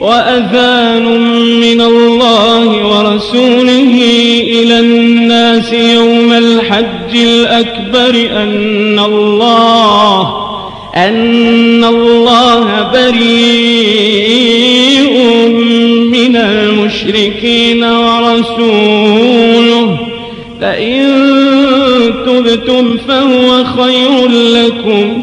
وأذان من الله ورسوله إلى الناس يوم الحج الأكبر أن الله أن الله بريء من المشركين ورسوله. فإن تبتم فهو خير لكم.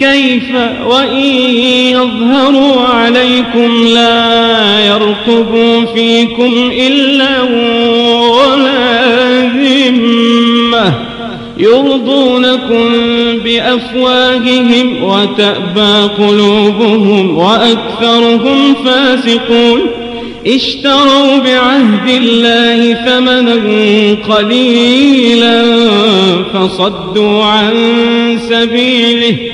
كيف وإن يظهروا عليكم لا يرقبوا فيكم إلا ولا ذمة يرضونكم بأفواههم وتأبى قلوبهم وأكثرهم فاسقون اشتروا بعهد الله ثمنا قليلا فصدوا عن سبيله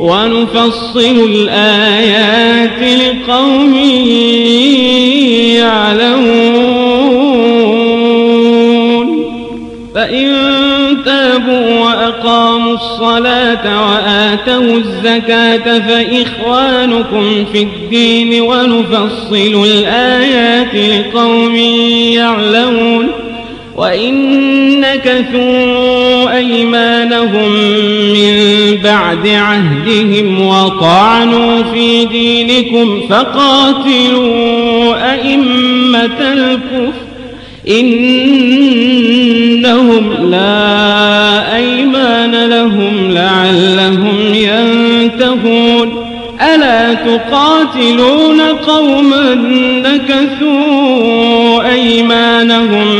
ونفصل الآيات لقوم يعلمون. فإن تابوا وأقاموا الصلاة وآتوا الزكاة فإخوانكم في الدين ونفصل الآيات لقوم يعلمون. وإن نكثوا أيمانهم من بعد عهدهم وطعنوا في دينكم فقاتلوا أئمة الكفر إنهم لا أيمان لهم لعلهم ينتهون ألا تقاتلون قوما نكثوا أيمانهم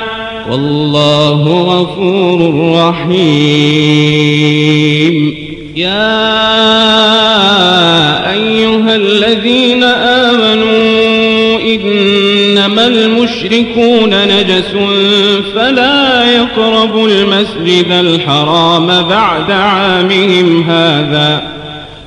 والله غفور رحيم. يا أيها الذين آمنوا إنما المشركون نجس فلا يقربوا المسجد الحرام بعد عامهم هذا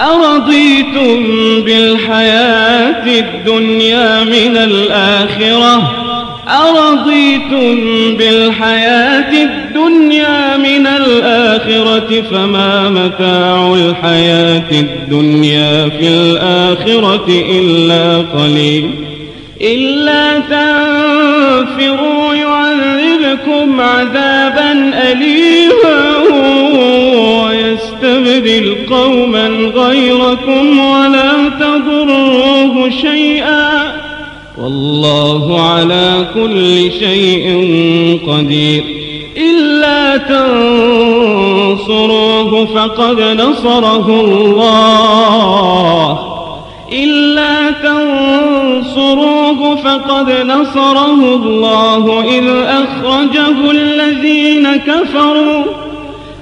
أرضيتم بالحياة الدنيا من الآخرة؟ أرضيتم بالحياة الدنيا من الآخرة فما متاع الحياة الدنيا في الآخرة إلا قليل. إلا تنفروا يعذبكم عذابا ويستبدل قوما غيركم ولا تضروه شيئا. والله على كل شيء قدير. إلا تنصروه فقد نصره الله. إلا تنصروه فقد نصره الله. إذ أخرجه الذين كفروا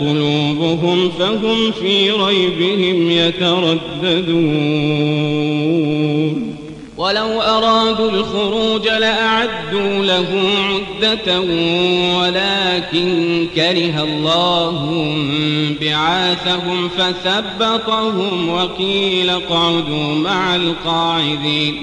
قلوبهم فهم في ريبهم يترددون. ولو أرادوا الخروج لأعدوا له عدة ولكن كره الله بعاثهم فثبطهم وقيل اقعدوا مع القاعدين.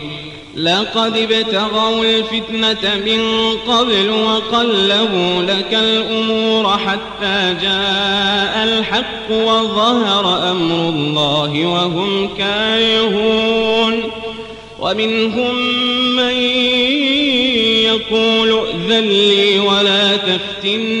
لقد ابتغوا الفتنة من قبل وقلبوا لك الأمور حتى جاء الحق وظهر أمر الله وهم كارهون. ومنهم من يقول ائذن لي ولا تفتني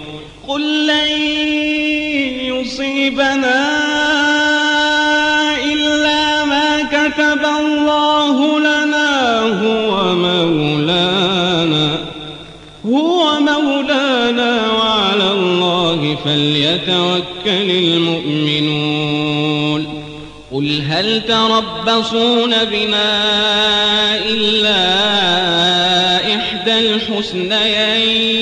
قل لن يصيبنا إلا ما كتب الله لنا هو مولانا هو مولانا وعلى الله فليتوكل المؤمنون. قل هل تربصون بنا إلا إحدى الحسنيين؟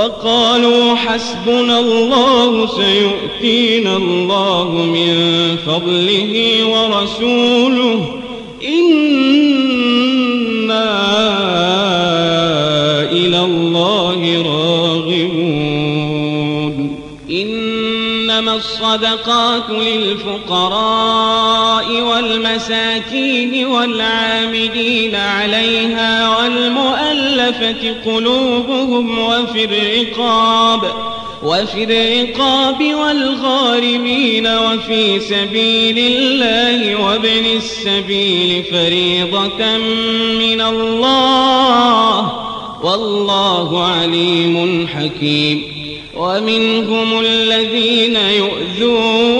وقالوا حسبنا الله سيؤتينا الله من فضله ورسوله إنا إلى الله راغبون. إنما الصدقات للفقراء والمساكين والعاملين عليها والمؤلفة قلوبهم وفي الرقاب وفي الرقاب والغارمين وفي سبيل الله وابن السبيل فريضة من الله والله عليم حكيم. ومنهم الذين يؤذون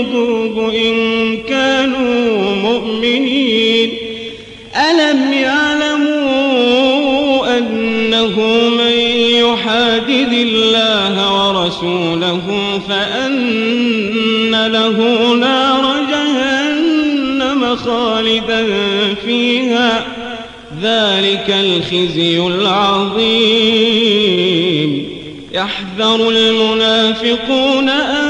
يرضوه إن كانوا مؤمنين. ألم يعلموا أنه من يحادد الله ورسوله فأن له نار جهنم خالدا فيها؟ ذلك الخزي العظيم. يحذر المنافقون أن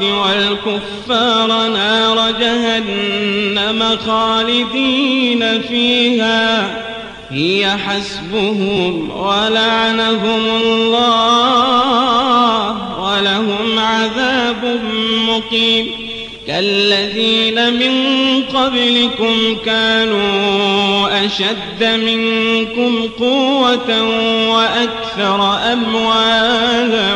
والكفار نار جهنم خالدين فيها. هي حسبهم ولعنهم الله ولهم عذاب مقيم. كالذين من قبلكم كانوا أشد منكم قوة وأكثر أموالا.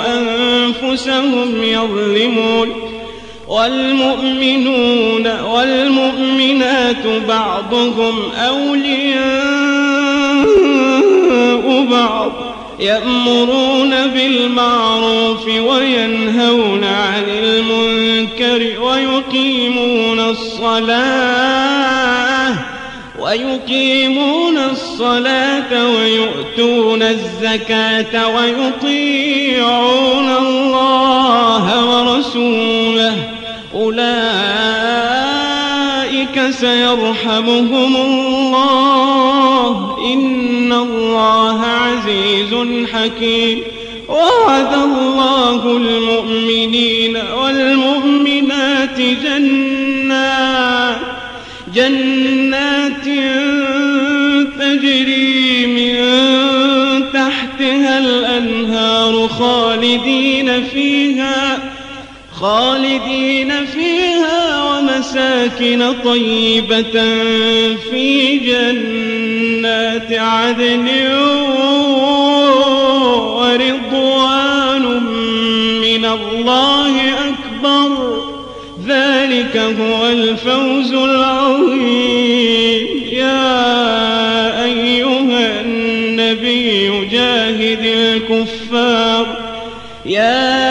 أنفسهم يظلمون والمؤمنون والمؤمنات بعضهم أولياء بعض يأمرون بالمعروف وينهون عن المنكر ويقيمون الصلاة ويقيمون الصلاة ويؤتون الزكاة ويطيعون الله ورسوله. أولئك سيرحمهم الله. إن الله عزيز حكيم. وعد الله المؤمنين والمؤمنات جنات جنات خالدين فيها ومساكن طيبة في جنات عدن ورضوان من الله أكبر. ذلك هو الفوز العظيم. يا أيها النبي جاهد الكفار. يا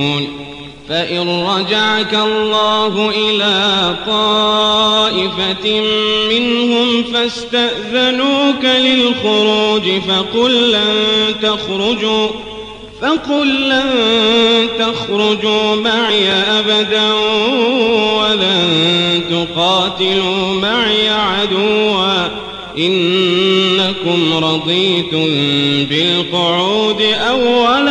فإن رجعك الله إلى طائفة منهم فاستأذنوك للخروج فقل لن تخرجوا فقل لن تخرجوا معي أبدا ولن تقاتلوا معي عدوا إنكم رضيتم بالقعود أول مرة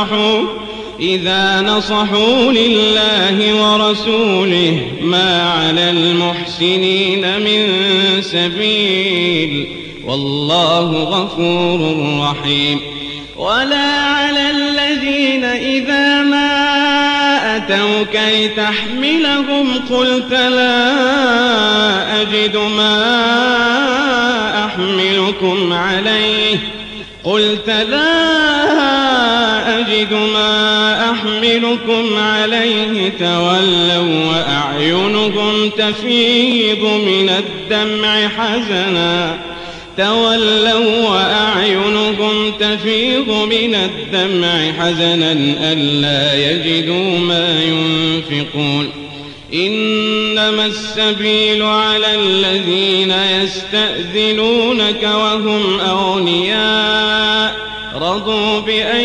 نصحوا إذا نصحوا لله ورسوله ما على المحسنين من سبيل. والله غفور رحيم. ولا على الذين إذا ما أتوك لتحملهم قلت لا أجد ما أحملكم عليه. قلت لا أجد ما أحملكم عليه تولوا وأعينهم تفيض من الدمع حزنا. تولوا وأعينهم تفيض من الدمع حزنا ألا يجدوا ما ينفقون. إنما السبيل على الذين يستأذنونك وهم أغنياء. رضوا بأن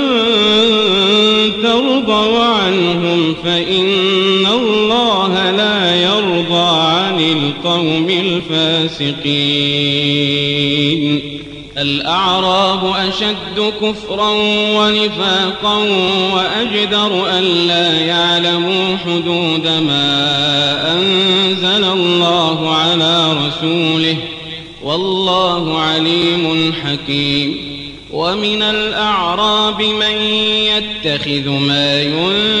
فإن الله لا يرضى عن القوم الفاسقين. الأعراب أشد كفرا ونفاقا وأجدر أن لا يعلموا حدود ما أنزل الله الله على رسوله. والله عليم حكيم. ومن الأعراب من يتخذ ما ينفق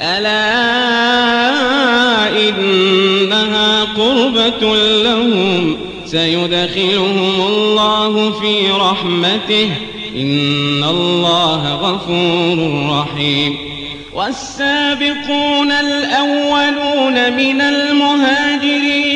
ألا إنها قربة لهم سيدخلهم الله في رحمته إن الله غفور رحيم. والسابقون الأولون من المهاجرين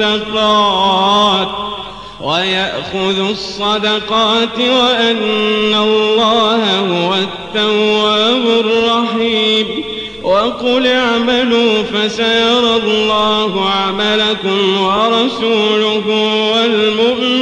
الصدقات ويأخذ الصدقات وأن الله هو التواب الرحيم. وقل اعملوا فسيرى الله عملكم ورسوله والمؤمنون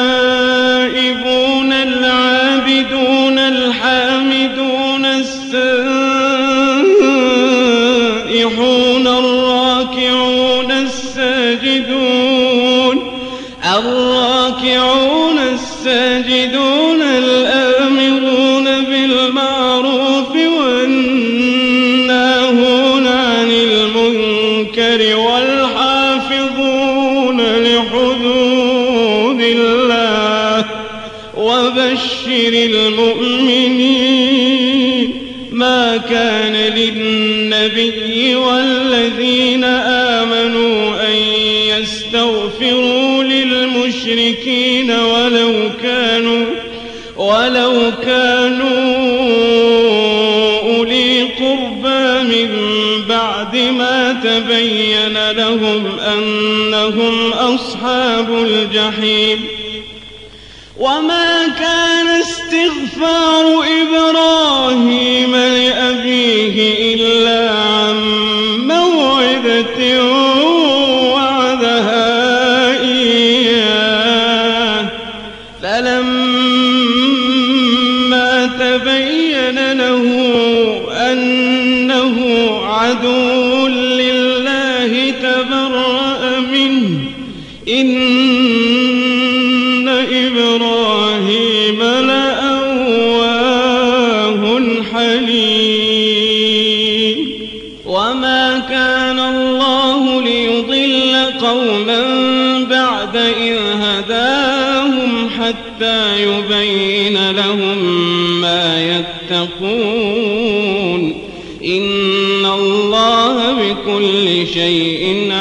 الراكعون الساجدون أنهم أصحاب الجحيم. وما كان استغفار إبراهيم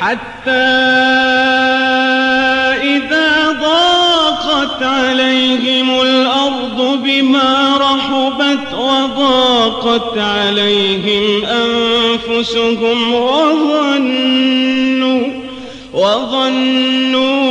حتى إذا ضاقت عليهم الأرض بما رحبت وضاقت عليهم أنفسهم وظنوا وظنوا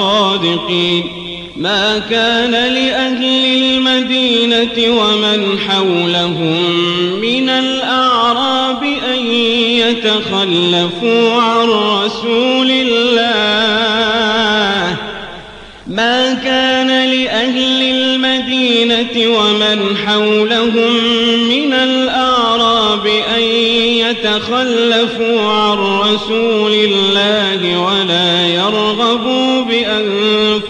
الصادقين ما كان لأهل المدينة ومن حولهم من الأعراب أن يتخلفوا عن رسول الله. ما كان لأهل المدينة ومن حولهم من الأعراب أن يتخلفوا عن رسول الله ولا يرغبوا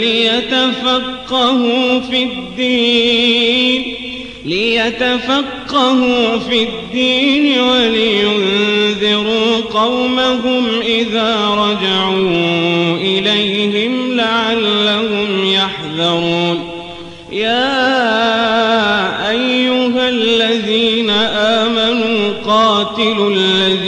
ليتفقهوا في الدين ليتفقهوا في الدين ولينذروا قومهم إذا رجعوا إليهم لعلهم يحذرون. يا أيها الذين آمنوا قاتلوا الذين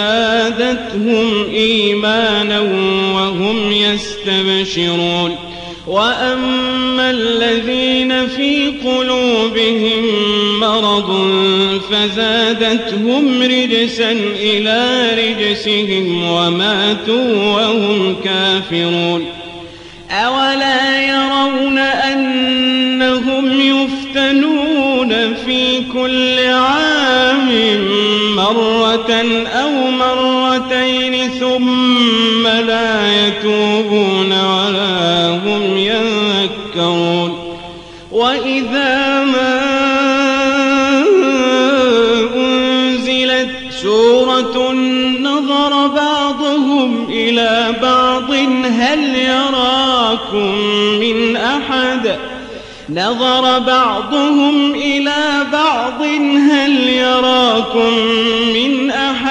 فزادتهم إيمانا وهم يستبشرون. وأما الذين في قلوبهم مرض فزادتهم رجسا إلى رجسهم وماتوا وهم كافرون. أولا يرون أنهم يفتنون في كل عام يتوبون ولا هم يذكرون وإذا ما أنزلت سورة نظر بعضهم إلى بعض هل يراكم من أحد؟ نظر بعضهم إلى بعض هل يراكم من أحد؟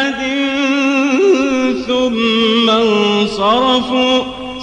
ثم انصرفوا